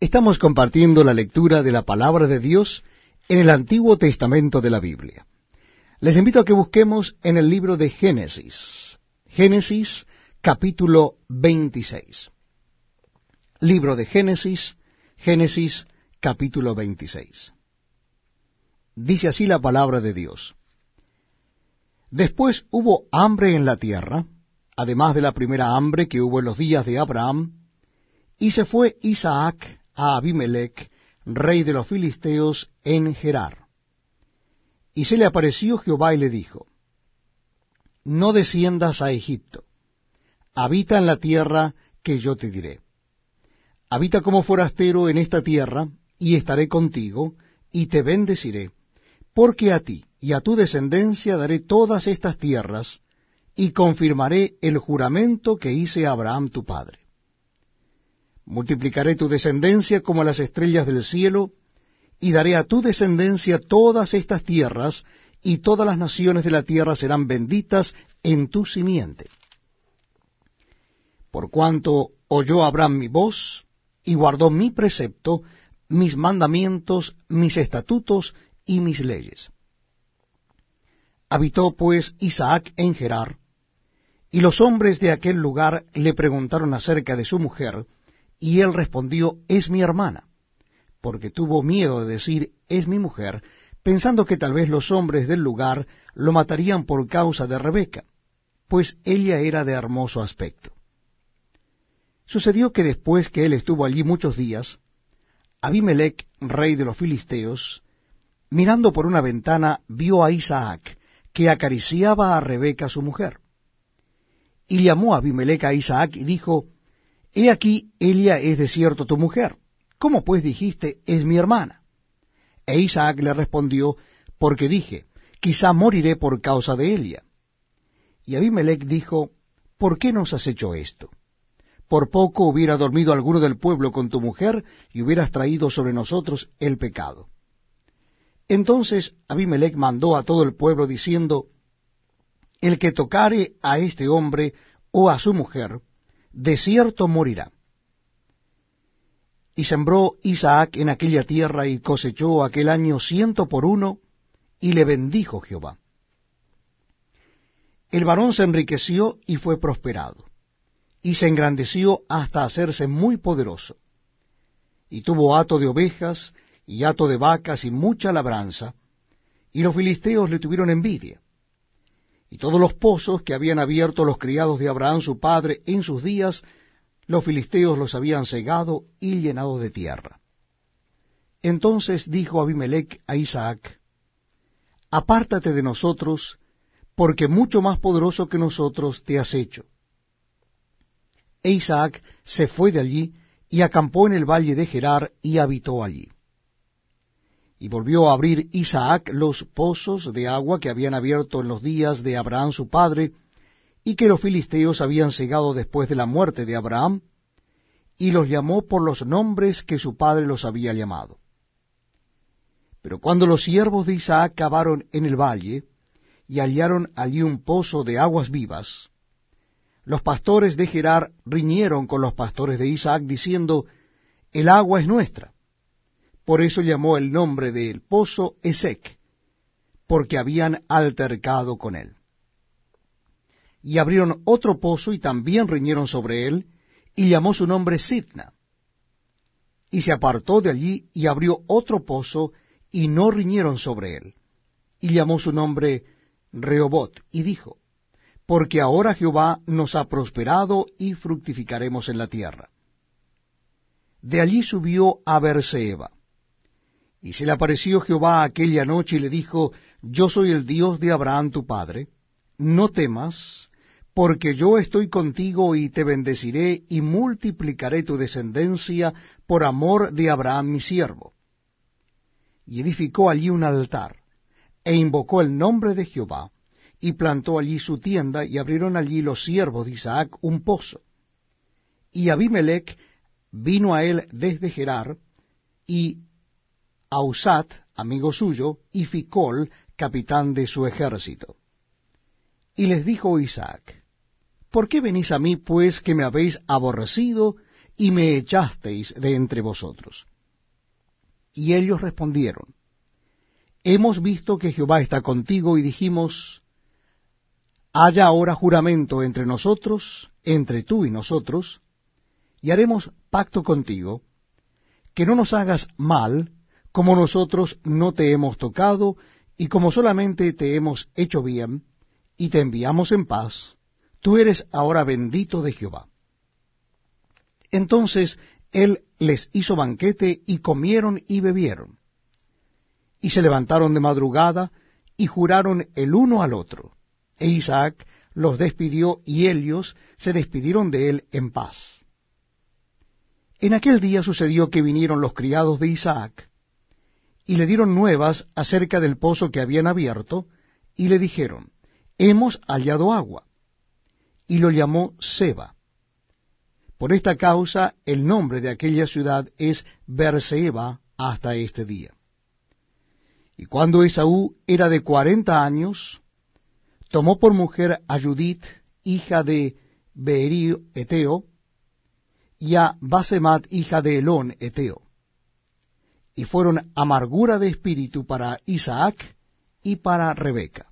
Estamos compartiendo la lectura de la palabra de Dios en el Antiguo Testamento de la Biblia. Les invito a que busquemos en el libro de Génesis. Génesis capítulo 26. Libro de Génesis, Génesis capítulo 26. Dice así la palabra de Dios. Después hubo hambre en la tierra, además de la primera hambre que hubo en los días de Abraham, y se fue Isaac a Abimelech, rey de los filisteos, en Gerar. Y se le apareció Jehová y le dijo, No desciendas a Egipto, habita en la tierra que yo te diré. Habita como forastero en esta tierra, y estaré contigo, y te bendeciré, porque a ti y a tu descendencia daré todas estas tierras, y confirmaré el juramento que hice a Abraham tu padre. Multiplicaré tu descendencia como las estrellas del cielo, y daré a tu descendencia todas estas tierras, y todas las naciones de la tierra serán benditas en tu simiente. Por cuanto oyó Abraham mi voz, y guardó mi precepto, mis mandamientos, mis estatutos y mis leyes. Habitó pues Isaac en Gerar, y los hombres de aquel lugar le preguntaron acerca de su mujer, y él respondió, es mi hermana, porque tuvo miedo de decir, es mi mujer, pensando que tal vez los hombres del lugar lo matarían por causa de Rebeca, pues ella era de hermoso aspecto. Sucedió que después que él estuvo allí muchos días, Abimelech, rey de los filisteos, mirando por una ventana, vio a Isaac, que acariciaba a Rebeca su mujer. Y llamó a Abimelech a Isaac y dijo, He aquí, Elia es de cierto tu mujer. ¿Cómo pues dijiste, es mi hermana? E Isaac le respondió, porque dije, quizá moriré por causa de Elia. Y Abimelech dijo, ¿por qué nos has hecho esto? Por poco hubiera dormido alguno del pueblo con tu mujer y hubieras traído sobre nosotros el pecado. Entonces Abimelech mandó a todo el pueblo diciendo, El que tocare a este hombre o a su mujer, de cierto morirá. Y sembró Isaac en aquella tierra y cosechó aquel año ciento por uno, y le bendijo Jehová. El varón se enriqueció y fue prosperado, y se engrandeció hasta hacerse muy poderoso, y tuvo hato de ovejas, y hato de vacas y mucha labranza, y los filisteos le tuvieron envidia. Y todos los pozos que habían abierto los criados de Abraham su padre en sus días, los filisteos los habían cegado y llenado de tierra. Entonces dijo Abimelech a Isaac, Apártate de nosotros, porque mucho más poderoso que nosotros te has hecho. E Isaac se fue de allí y acampó en el valle de Gerar y habitó allí. Y volvió a abrir Isaac los pozos de agua que habían abierto en los días de Abraham su padre, y que los filisteos habían cegado después de la muerte de Abraham, y los llamó por los nombres que su padre los había llamado. Pero cuando los siervos de Isaac cavaron en el valle, y hallaron allí un pozo de aguas vivas, los pastores de Gerar riñeron con los pastores de Isaac, diciendo, El agua es nuestra. Por eso llamó el nombre del pozo Esec, porque habían altercado con él. Y abrieron otro pozo y también riñeron sobre él, y llamó su nombre Sitna. Y se apartó de allí y abrió otro pozo, y no riñeron sobre él. Y llamó su nombre Rehobot, y dijo, Porque ahora Jehová nos ha prosperado y fructificaremos en la tierra. De allí subió a Berseba y se le apareció Jehová aquella noche y le dijo, Yo soy el Dios de Abraham tu padre, no temas, porque yo estoy contigo y te bendeciré y multiplicaré tu descendencia por amor de Abraham mi siervo. Y edificó allí un altar, e invocó el nombre de Jehová, y plantó allí su tienda, y abrieron allí los siervos de Isaac un pozo. Y Abimelech vino a él desde Gerar, y Ausat, amigo suyo, y Ficol, capitán de su ejército. Y les dijo Isaac, ¿Por qué venís a mí, pues, que me habéis aborrecido, y me echasteis de entre vosotros? Y ellos respondieron, Hemos visto que Jehová está contigo, y dijimos, Haya ahora juramento entre nosotros, entre tú y nosotros, y haremos pacto contigo, que no nos hagas mal, como nosotros no te hemos tocado, y como solamente te hemos hecho bien, y te enviamos en paz, tú eres ahora bendito de Jehová. Entonces él les hizo banquete, y comieron y bebieron. Y se levantaron de madrugada, y juraron el uno al otro. E Isaac los despidió, y ellos se despidieron de él en paz. En aquel día sucedió que vinieron los criados de Isaac, y le dieron nuevas acerca del pozo que habían abierto, y le dijeron, hemos hallado agua. Y lo llamó Seba. Por esta causa el nombre de aquella ciudad es Berseba hasta este día. Y cuando Esaú era de cuarenta años, tomó por mujer a Judith, hija de Beeri Eteo, y a Basemat, hija de Elón Eteo. Y fueron amargura de espíritu para Isaac y para Rebeca.